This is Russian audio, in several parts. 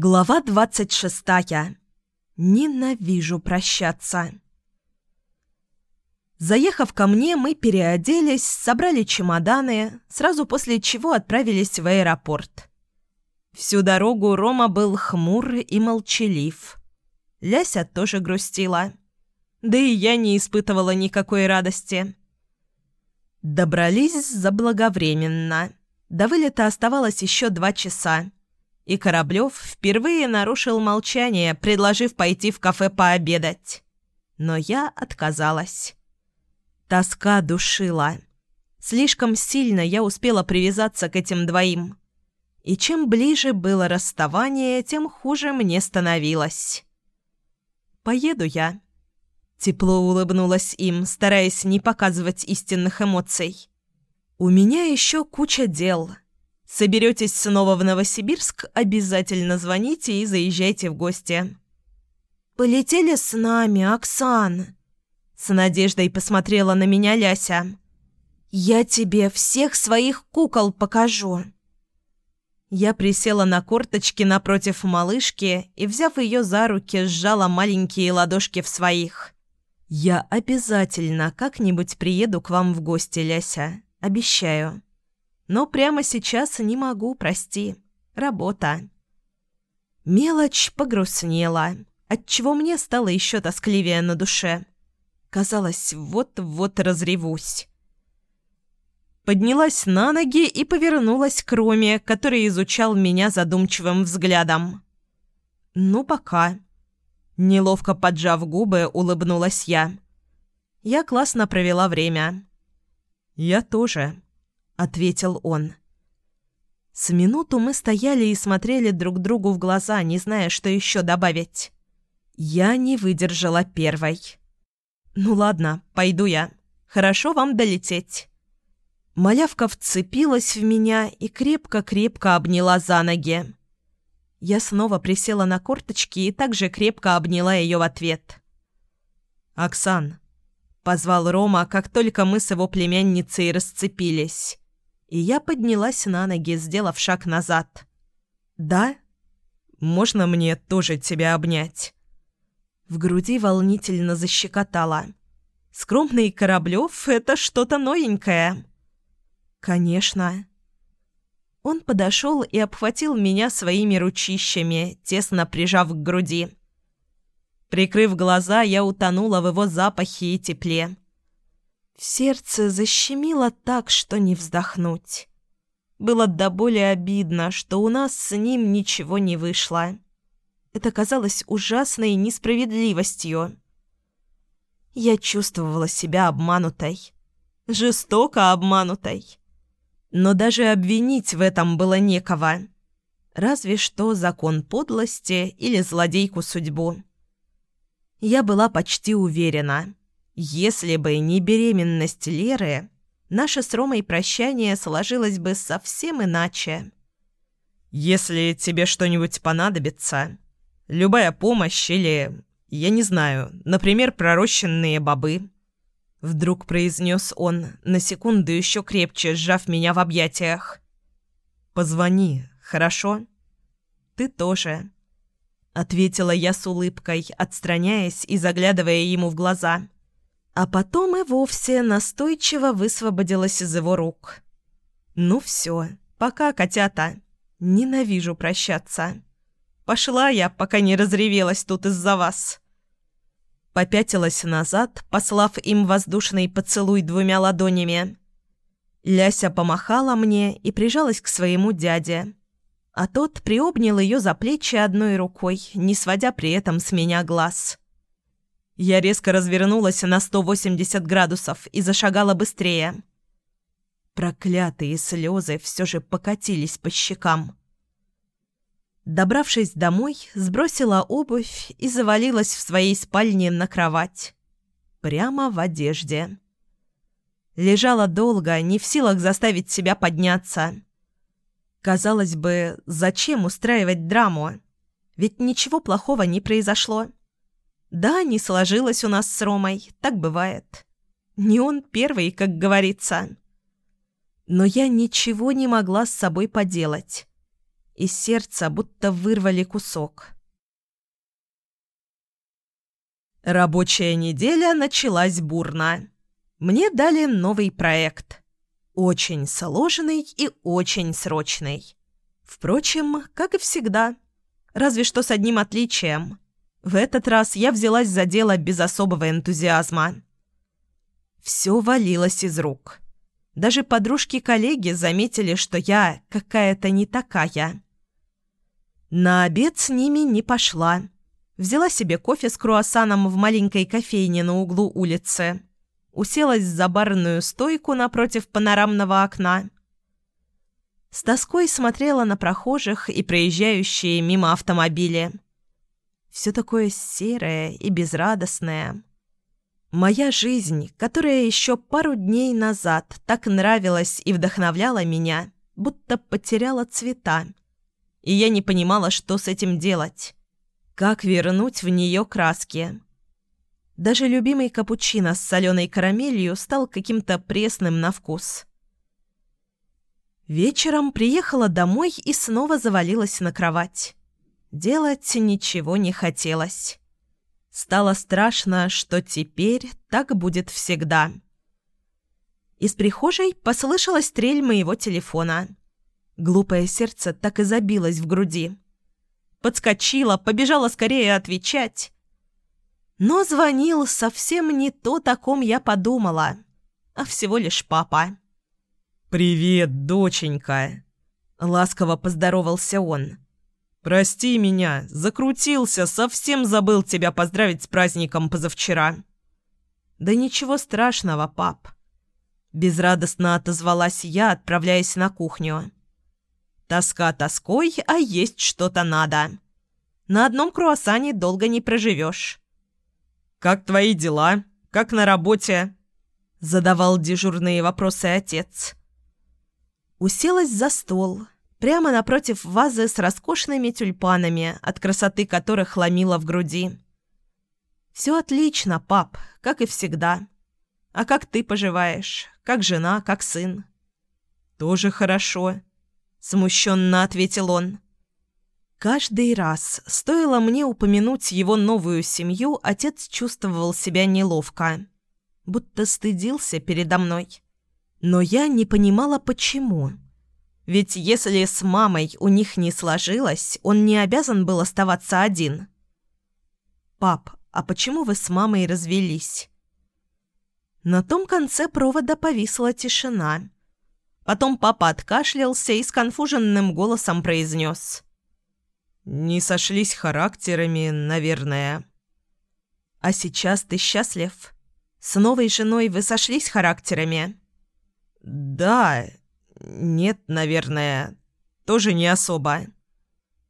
Глава двадцать шестая. Ненавижу прощаться. Заехав ко мне, мы переоделись, собрали чемоданы, сразу после чего отправились в аэропорт. Всю дорогу Рома был хмур и молчалив. Ляся тоже грустила. Да и я не испытывала никакой радости. Добрались заблаговременно. До вылета оставалось еще два часа и Кораблев впервые нарушил молчание, предложив пойти в кафе пообедать. Но я отказалась. Тоска душила. Слишком сильно я успела привязаться к этим двоим. И чем ближе было расставание, тем хуже мне становилось. «Поеду я». Тепло улыбнулась им, стараясь не показывать истинных эмоций. «У меня еще куча дел». Соберетесь снова в Новосибирск, обязательно звоните и заезжайте в гости». «Полетели с нами, Оксан!» С надеждой посмотрела на меня Ляся. «Я тебе всех своих кукол покажу!» Я присела на корточки напротив малышки и, взяв ее за руки, сжала маленькие ладошки в своих. «Я обязательно как-нибудь приеду к вам в гости, Ляся. Обещаю». Но прямо сейчас не могу, прости. Работа. Мелочь погрустнела, отчего мне стало еще тоскливее на душе. Казалось, вот-вот разревусь. Поднялась на ноги и повернулась к Роме, который изучал меня задумчивым взглядом. «Ну, пока». Неловко поджав губы, улыбнулась я. Я классно провела время. «Я тоже», ответил он. С минуту мы стояли и смотрели друг другу в глаза, не зная, что еще добавить. Я не выдержала первой. «Ну ладно, пойду я. Хорошо вам долететь». Малявка вцепилась в меня и крепко-крепко обняла за ноги. Я снова присела на корточки и также крепко обняла ее в ответ. «Оксан», — позвал Рома, как только мы с его племянницей расцепились и я поднялась на ноги, сделав шаг назад. «Да? Можно мне тоже тебя обнять?» В груди волнительно защекотало. «Скромный Кораблев — это что-то новенькое». «Конечно». Он подошел и обхватил меня своими ручищами, тесно прижав к груди. Прикрыв глаза, я утонула в его запахе и тепле. Сердце защемило так, что не вздохнуть. Было до боли обидно, что у нас с ним ничего не вышло. Это казалось ужасной несправедливостью. Я чувствовала себя обманутой. Жестоко обманутой. Но даже обвинить в этом было некого. Разве что закон подлости или злодейку судьбу. Я была почти уверена. Если бы не беременность Леры, наше с Ромой прощание сложилось бы совсем иначе. «Если тебе что-нибудь понадобится, любая помощь или, я не знаю, например, пророщенные бобы», — вдруг произнес он, на секунду еще крепче сжав меня в объятиях. «Позвони, хорошо?» «Ты тоже», — ответила я с улыбкой, отстраняясь и заглядывая ему в глаза. «Я а потом и вовсе настойчиво высвободилась из его рук. «Ну все, пока, котята. Ненавижу прощаться. Пошла я, пока не разревелась тут из-за вас». Попятилась назад, послав им воздушный поцелуй двумя ладонями. Ляся помахала мне и прижалась к своему дяде. А тот приобнял ее за плечи одной рукой, не сводя при этом с меня глаз. Я резко развернулась на 180 градусов и зашагала быстрее. Проклятые слезы все же покатились по щекам. Добравшись домой, сбросила обувь и завалилась в своей спальне на кровать. Прямо в одежде. Лежала долго, не в силах заставить себя подняться. Казалось бы, зачем устраивать драму? Ведь ничего плохого не произошло. Да, не сложилось у нас с Ромой, так бывает. Не он первый, как говорится. Но я ничего не могла с собой поделать. Из сердца будто вырвали кусок. Рабочая неделя началась бурно. Мне дали новый проект. Очень сложный и очень срочный. Впрочем, как и всегда. Разве что с одним отличием. В этот раз я взялась за дело без особого энтузиазма. Все валилось из рук. Даже подружки-коллеги заметили, что я какая-то не такая. На обед с ними не пошла. Взяла себе кофе с круассаном в маленькой кофейне на углу улицы уселась за барную стойку напротив панорамного окна. С тоской смотрела на прохожих и проезжающие мимо автомобили. Все такое серое и безрадостное. Моя жизнь, которая еще пару дней назад так нравилась и вдохновляла меня, будто потеряла цвета. И я не понимала, что с этим делать. Как вернуть в нее краски. Даже любимый капучино с соленой карамелью стал каким-то пресным на вкус. Вечером приехала домой и снова завалилась на кровать. Делать ничего не хотелось. Стало страшно, что теперь так будет всегда. Из прихожей послышалась трель моего телефона. Глупое сердце так и забилось в груди. Подскочила, побежала скорее отвечать. Но звонил совсем не то, о ком я подумала, а всего лишь папа. «Привет, доченька!» — ласково поздоровался он. «Прости меня, закрутился, совсем забыл тебя поздравить с праздником позавчера». «Да ничего страшного, пап». Безрадостно отозвалась я, отправляясь на кухню. «Тоска тоской, а есть что-то надо. На одном круассане долго не проживешь». «Как твои дела? Как на работе?» Задавал дежурные вопросы отец. Уселась за стол, прямо напротив вазы с роскошными тюльпанами, от красоты которых ломила в груди. «Все отлично, пап, как и всегда. А как ты поживаешь? Как жена, как сын?» «Тоже хорошо», — смущенно ответил он. Каждый раз, стоило мне упомянуть его новую семью, отец чувствовал себя неловко. Будто стыдился передо мной. Но я не понимала, почему. Ведь если с мамой у них не сложилось, он не обязан был оставаться один. «Пап, а почему вы с мамой развелись?» На том конце провода повисла тишина. Потом папа откашлялся и сконфуженным голосом произнес – не сошлись характерами, наверное. А сейчас ты счастлив? С новой женой вы сошлись характерами? Да, нет, наверное, тоже не особо.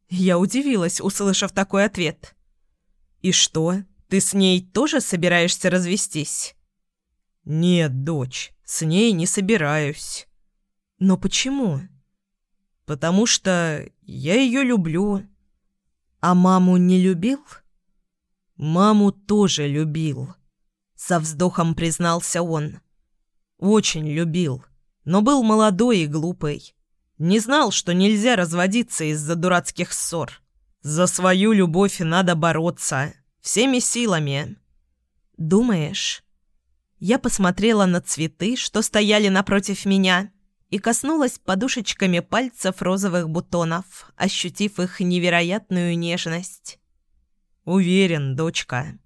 Я удивилась, услышав такой ответ. И что, ты с ней тоже собираешься развестись? Нет, дочь, с ней не собираюсь. Но почему? Потому что я ее люблю. А маму не любил? Маму тоже любил. Со вздохом признался он. Очень любил, но был молодой и глупый. Не знал, что нельзя разводиться из-за дурацких ссор. За свою любовь надо бороться. Всеми силами. Думаешь? Я посмотрела на цветы, что стояли напротив меня, и коснулась подушечками пальцев розовых бутонов, ощутив их невероятную нежность. «Уверен, дочка»,